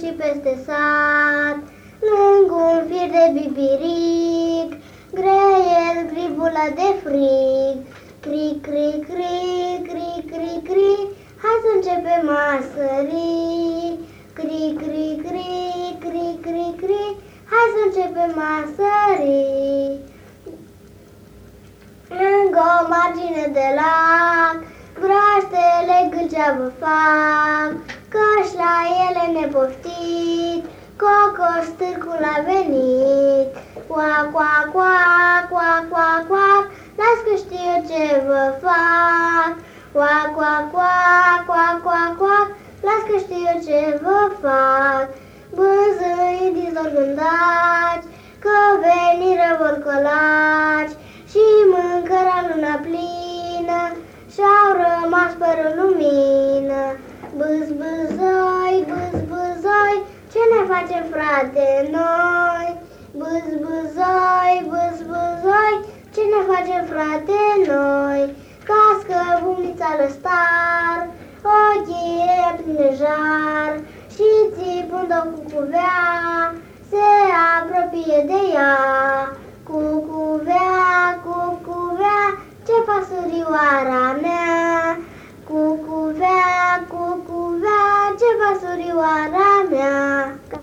și peste sat, lângă un fir de bibiric, greier gribula de frig. Cri, cri, cri, cri, cri, cri, hai să începem a sări. Cri, cri, cri, cri, cri, cri, hai să începem a sări. Lângă o margine de lac, broaștele gâlcea vă fac, Căci la ele nepoftit, cocoș târcul a venit. Coa, coa, coa, coa, coa, coa, las că știu ce vă fac. Coa, coa, coa, coa, coa, coa, las că știu ce vă fac. Bânzâi din zorgândaci, că veniră vor colaci, și mâncăra luna plină, și-au rămas părul lumină. Ce ne face, frate, noi? Bâzbâzoi, bâzbâzoi, ce ne face, frate, noi? Cască bumnița lui star, ochii e jar Și țipând-o cu cuvea, se apropie de ea. Cu cuvea, cu cuvea, ce pasurioara mea, cu cuvea, cu cuvea, ce pasurioara mea.